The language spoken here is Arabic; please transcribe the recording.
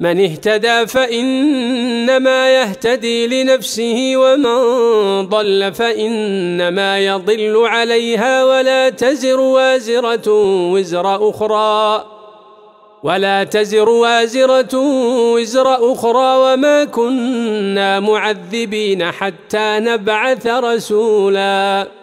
من اهتدى فإنما يهتدي لنفسه ومن ضل فإنما يضل عليها ولا تزر وازرة وزر أخرى ولا تزر وازرة وزر أخرى وما كنا معذبين حتى نبعث رسولاً